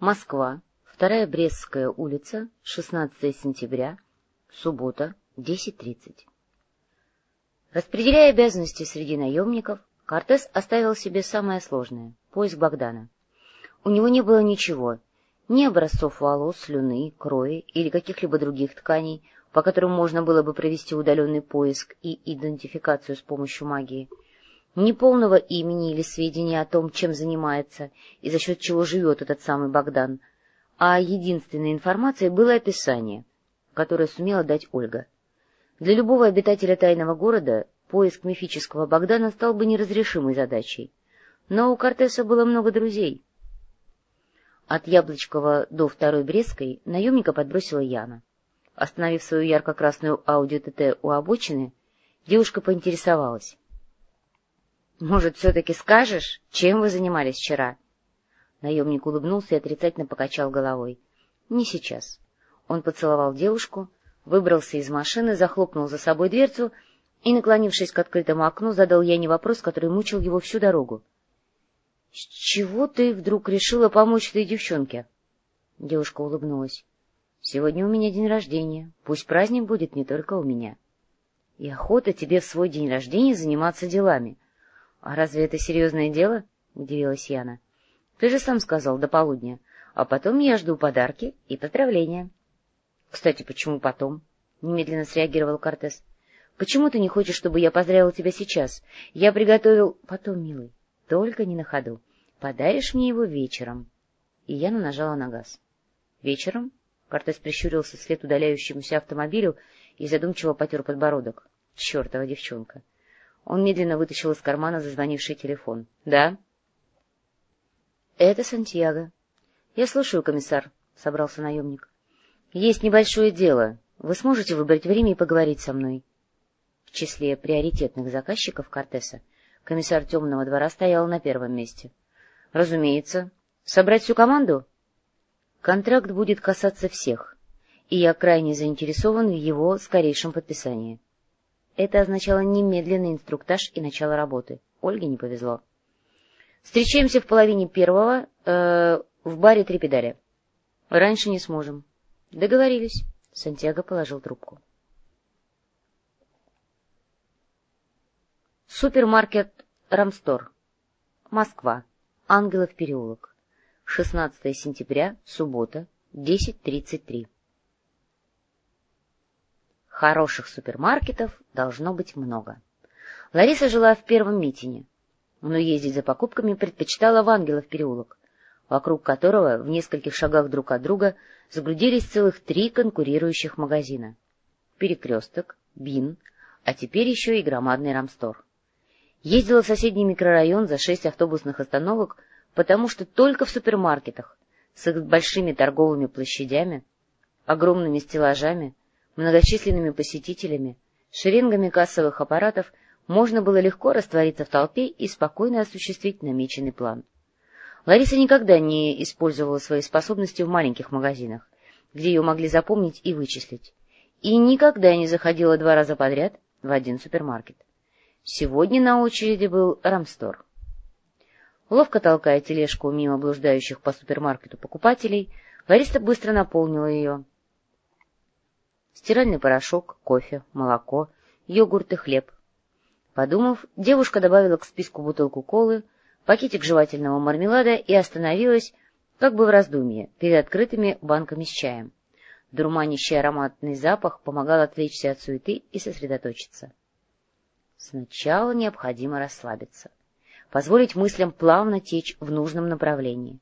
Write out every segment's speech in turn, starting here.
Москва, Вторая Брестская улица, 16 сентября, суббота, 10.30. Распределяя обязанности среди наемников, Кортес оставил себе самое сложное — поиск Богдана. У него не было ничего, ни образцов волос, слюны, крови или каких-либо других тканей, по которым можно было бы провести удаленный поиск и идентификацию с помощью магии, ни полного имени или сведений о том, чем занимается и за счет чего живет этот самый Богдан, а единственной информацией было описание, которое сумела дать Ольга. Для любого обитателя тайного города поиск мифического Богдана стал бы неразрешимой задачей, но у Кортеса было много друзей. От Яблочкова до Второй Брестской наемника подбросила Яна. Остановив свою ярко-красную Ауди ТТ у обочины, девушка поинтересовалась. — Может, все-таки скажешь, чем вы занимались вчера? Наемник улыбнулся и отрицательно покачал головой. — Не сейчас. Он поцеловал девушку, выбрался из машины, захлопнул за собой дверцу и, наклонившись к открытому окну, задал Яне вопрос, который мучил его всю дорогу. — С чего ты вдруг решила помочь этой девчонке? Девушка улыбнулась. Сегодня у меня день рождения, пусть праздник будет не только у меня. И охота тебе в свой день рождения заниматься делами. А разве это серьезное дело? — удивилась Яна. — Ты же сам сказал до полудня, а потом я жду подарки и поздравления. — Кстати, почему потом? — немедленно среагировал Кортес. — Почему ты не хочешь, чтобы я поздравил тебя сейчас? Я приготовил... — Потом, милый, только не на ходу. Подаришь мне его вечером. И Яна нажала на газ. — Вечером? Кортес прищурился вслед удаляющемуся автомобилю и задумчиво потер подбородок. Чертова девчонка! Он медленно вытащил из кармана зазвонивший телефон. — Да? — Это Сантьяго. — Я слушаю, комиссар, — собрался наемник. — Есть небольшое дело. Вы сможете выбрать время и поговорить со мной? В числе приоритетных заказчиков Кортеса комиссар Темного двора стоял на первом месте. — Разумеется. Собрать всю команду? — Контракт будет касаться всех, и я крайне заинтересован в его скорейшем подписании. Это означало немедленный инструктаж и начало работы. Ольге не повезло. Встречаемся в половине первого э, в баре «Три педали». Раньше не сможем. Договорились. Сантьяго положил трубку. Супермаркет «Рамстор». Москва. Ангелов переулок. 16 сентября, суббота, 10.33. Хороших супермаркетов должно быть много. Лариса жила в первом митине, но ездить за покупками предпочитала в Ангелов переулок, вокруг которого в нескольких шагах друг от друга загрудились целых три конкурирующих магазина. Перекресток, Бин, а теперь еще и громадный Рамстор. Ездила в соседний микрорайон за шесть автобусных остановок потому что только в супермаркетах с их большими торговыми площадями, огромными стеллажами, многочисленными посетителями, шеренгами кассовых аппаратов можно было легко раствориться в толпе и спокойно осуществить намеченный план. Лариса никогда не использовала свои способности в маленьких магазинах, где ее могли запомнить и вычислить, и никогда не заходила два раза подряд в один супермаркет. Сегодня на очереди был Рамстор. Ловко толкая тележку мимо блуждающих по супермаркету покупателей, Лариса быстро наполнила ее. Стиральный порошок, кофе, молоко, йогурт и хлеб. Подумав, девушка добавила к списку бутылку колы, пакетик жевательного мармелада и остановилась, как бы в раздумье, перед открытыми банками с чаем. Дурманящий ароматный запах помогал отвлечься от суеты и сосредоточиться. Сначала необходимо расслабиться позволить мыслям плавно течь в нужном направлении,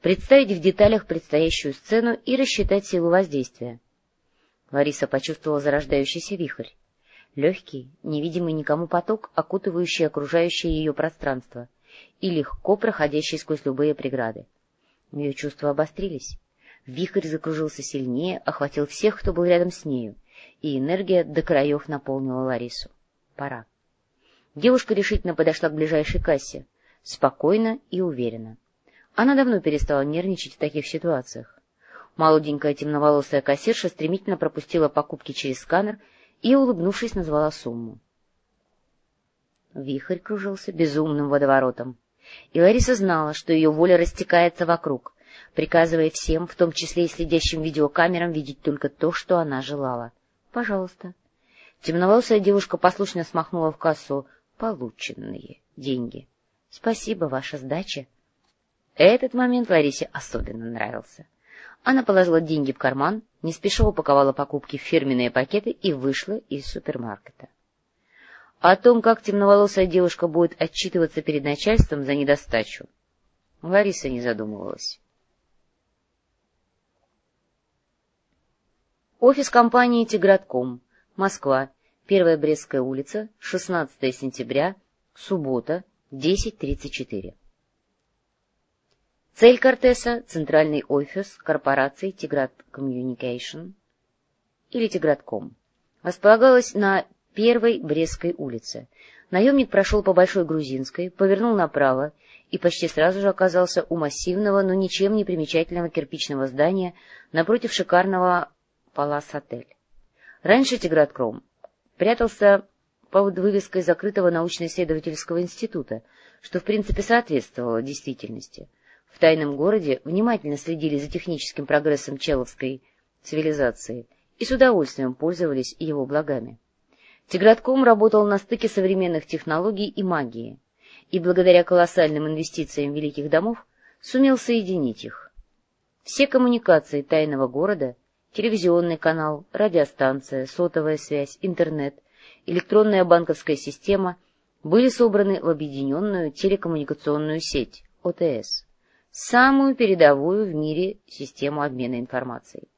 представить в деталях предстоящую сцену и рассчитать силу воздействия. Лариса почувствовала зарождающийся вихрь. Легкий, невидимый никому поток, окутывающий окружающее ее пространство и легко проходящий сквозь любые преграды. Ее чувства обострились. Вихрь закружился сильнее, охватил всех, кто был рядом с нею, и энергия до краев наполнила Ларису. Пора. Девушка решительно подошла к ближайшей кассе, спокойно и уверенно. Она давно перестала нервничать в таких ситуациях. Молоденькая темноволосая кассирша стремительно пропустила покупки через сканер и, улыбнувшись, назвала сумму. Вихрь кружился безумным водоворотом, и Лариса знала, что ее воля растекается вокруг, приказывая всем, в том числе и следящим видеокамерам, видеть только то, что она желала. — Пожалуйста. Темноволосая девушка послушно смахнула в кассу полученные деньги. — Спасибо, ваша сдача. Этот момент Ларисе особенно нравился. Она положила деньги в карман, не спеша упаковала покупки в фирменные пакеты и вышла из супермаркета. О том, как темноволосая девушка будет отчитываться перед начальством за недостачу, Лариса не задумывалась. Офис компании «Тигратком», Москва, Первая Брестская улица, 16 сентября, суббота, 10.34. Цель Кортеса — центральный офис корпорации Тиграт Communication или Тигратком. Располагалась на Первой Брестской улице. Наемник прошел по Большой Грузинской, повернул направо и почти сразу же оказался у массивного, но ничем не примечательного кирпичного здания напротив шикарного Палас-отель. Раньше Тигратком прятался под вывеской закрытого научно-исследовательского института, что в принципе соответствовало действительности. В тайном городе внимательно следили за техническим прогрессом человской цивилизации и с удовольствием пользовались его благами. Тигратком работал на стыке современных технологий и магии, и благодаря колоссальным инвестициям великих домов сумел соединить их. Все коммуникации тайного города телевизионный канал, радиостанция, сотовая связь, интернет, электронная банковская система были собраны в объединенную телекоммуникационную сеть ОТС, самую передовую в мире систему обмена информацией.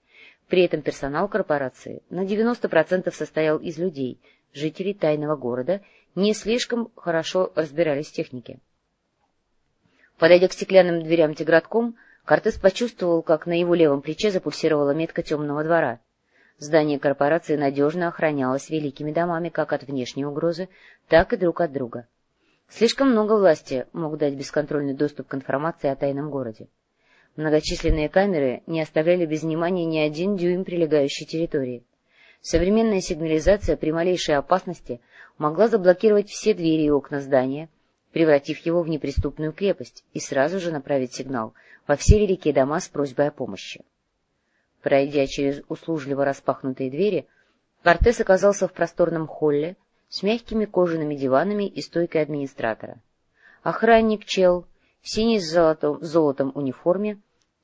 При этом персонал корпорации на 90% состоял из людей, жителей тайного города, не слишком хорошо разбирались в технике. Подойдя к стеклянным дверям Тигратком, Кортес почувствовал, как на его левом плече запульсировала метка темного двора. Здание корпорации надежно охранялось великими домами как от внешней угрозы, так и друг от друга. Слишком много власти мог дать бесконтрольный доступ к информации о тайном городе. Многочисленные камеры не оставляли без внимания ни один дюйм прилегающей территории. Современная сигнализация при малейшей опасности могла заблокировать все двери и окна здания, превратив его в неприступную крепость, и сразу же направить сигнал во все великие дома с просьбой о помощи. Пройдя через услужливо распахнутые двери, Кортес оказался в просторном холле с мягкими кожаными диванами и стойкой администратора. Охранник Чел в синей с золотом, золотом униформе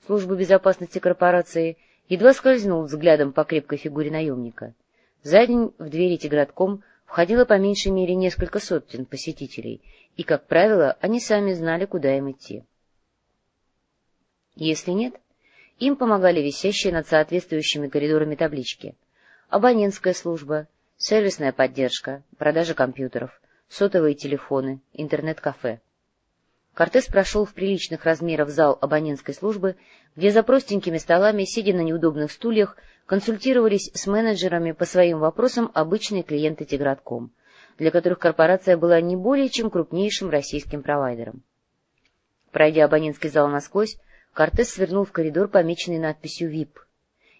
службы безопасности корпорации едва скользнул взглядом по крепкой фигуре наемника. За день в двери Тигратком входило по меньшей мере несколько сотен посетителей, и, как правило, они сами знали, куда им идти. Если нет, им помогали висящие над соответствующими коридорами таблички. Абонентская служба, сервисная поддержка, продажа компьютеров, сотовые телефоны, интернет-кафе. Кортес прошел в приличных размеров зал абонентской службы, где за простенькими столами, сидя на неудобных стульях, консультировались с менеджерами по своим вопросам обычные клиенты Тигратком, для которых корпорация была не более чем крупнейшим российским провайдером. Пройдя абонентский зал насквозь, Кортес свернул в коридор, помеченный надписью «ВИП»,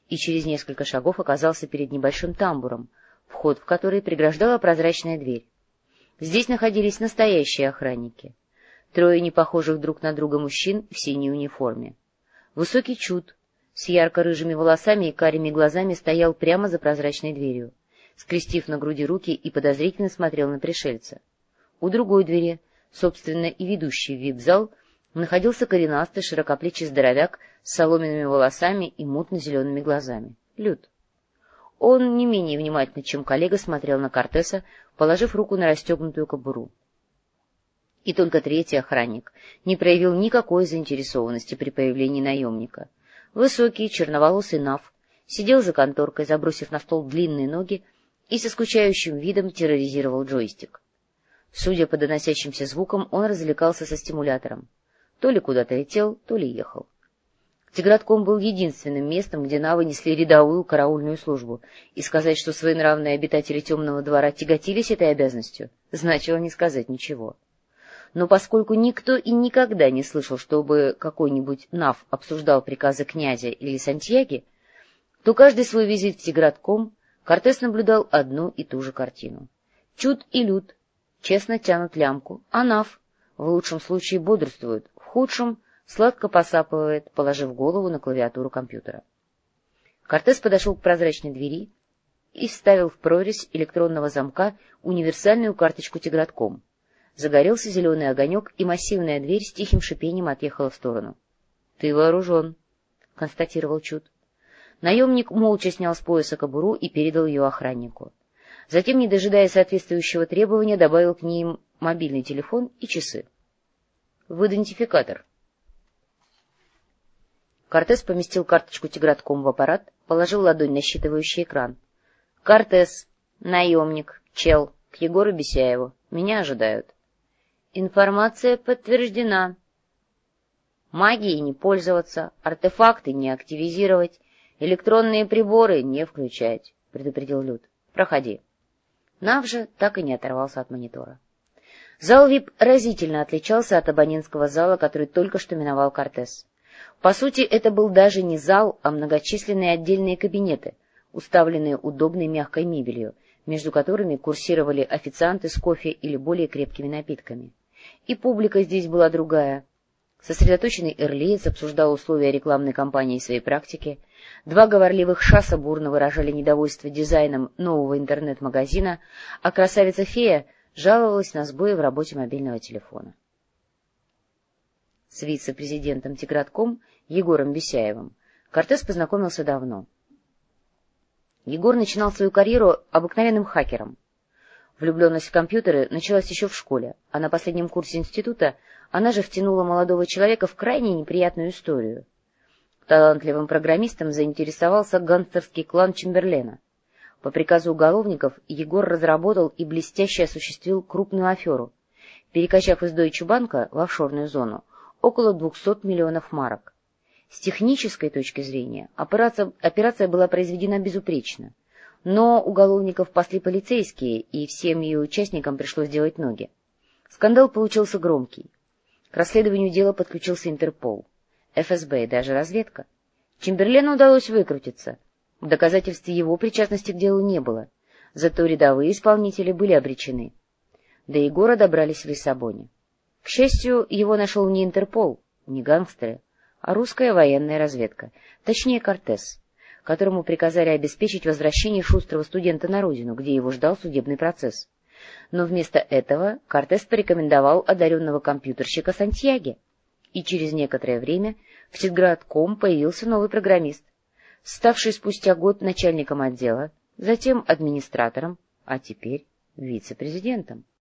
и через несколько шагов оказался перед небольшим тамбуром, вход в который преграждала прозрачная дверь. Здесь находились настоящие охранники. Трое непохожих друг на друга мужчин в синей униформе. Высокий чуд с ярко-рыжими волосами и карими глазами стоял прямо за прозрачной дверью, скрестив на груди руки и подозрительно смотрел на пришельца. У другой двери, собственно и ведущий в вип-зал, находился коренастый широкоплечий здоровяк с соломенными волосами и мутно-зелеными глазами. Люд. Он не менее внимательно, чем коллега, смотрел на Кортеса, положив руку на расстегнутую кобуру. И только третий охранник не проявил никакой заинтересованности при появлении наемника. Высокий, черноволосый Нав сидел за конторкой, забросив на стол длинные ноги, и со скучающим видом терроризировал джойстик. Судя по доносящимся звукам, он развлекался со стимулятором. То ли куда-то летел, то ли ехал. Тигратком был единственным местом, где навы несли рядовую караульную службу, и сказать, что своенравные обитатели темного двора тяготились этой обязанностью, значило не сказать ничего. Но поскольку никто и никогда не слышал, чтобы какой-нибудь нав обсуждал приказы князя или Сантьяги, то каждый свой визит в Тигратком Кортес наблюдал одну и ту же картину. Чуд и Люд честно тянут лямку, а Нав в лучшем случае бодрствуют, худшем сладко посапывает, положив голову на клавиатуру компьютера. Кортес подошел к прозрачной двери и вставил в прорезь электронного замка универсальную карточку тигратком. Загорелся зеленый огонек, и массивная дверь с тихим шипением отъехала в сторону. — Ты вооружен, — констатировал Чуд. Наемник молча снял с пояса кобуру и передал ее охраннику. Затем, не дожидая соответствующего требования, добавил к ним мобильный телефон и часы. — В идентификатор. Кортес поместил карточку тигратком в аппарат, положил ладонь на считывающий экран. — Кортес, наемник, чел, к Егору Бесяеву. Меня ожидают. — Информация подтверждена. Магией не пользоваться, артефакты не активизировать, электронные приборы не включать, — предупредил Люд. — Проходи. Нав же так и не оторвался от монитора. Зал ВИП разительно отличался от абонентского зала, который только что миновал Кортес. По сути, это был даже не зал, а многочисленные отдельные кабинеты, уставленные удобной мягкой мебелью, между которыми курсировали официанты с кофе или более крепкими напитками. И публика здесь была другая. Сосредоточенный эрлиец обсуждал условия рекламной кампании своей практики, два говорливых шаса бурно выражали недовольство дизайном нового интернет-магазина, а красавица-фея жаловалась на сбои в работе мобильного телефона. С вице-президентом Тигратком Егором Бесяевым Кортес познакомился давно. Егор начинал свою карьеру обыкновенным хакером. Влюбленность в компьютеры началась еще в школе, а на последнем курсе института она же втянула молодого человека в крайне неприятную историю. Талантливым программистом заинтересовался гангстерский клан Чемберлена. По приказу уголовников Егор разработал и блестяще осуществил крупную аферу, перекачав из Bank в офшорную зону около 200 миллионов марок. С технической точки зрения операция, операция была произведена безупречно, но уголовников пасли полицейские, и всем ее участникам пришлось делать ноги. Скандал получился громкий. К расследованию дела подключился Интерпол, ФСБ и даже разведка. Чемберлену удалось выкрутиться. В доказательстве его причастности к делу не было, зато рядовые исполнители были обречены. До Егора добрались в Лиссабоне. К счастью, его нашел не Интерпол, не гангстеры, а русская военная разведка, точнее Кортес, которому приказали обеспечить возвращение шустрого студента на родину, где его ждал судебный процесс но вместо этого Кортес порекомендовал одаренного компьютерщика Сантьяге, и через некоторое время в Титградком появился новый программист, ставший спустя год начальником отдела, затем администратором, а теперь вице-президентом.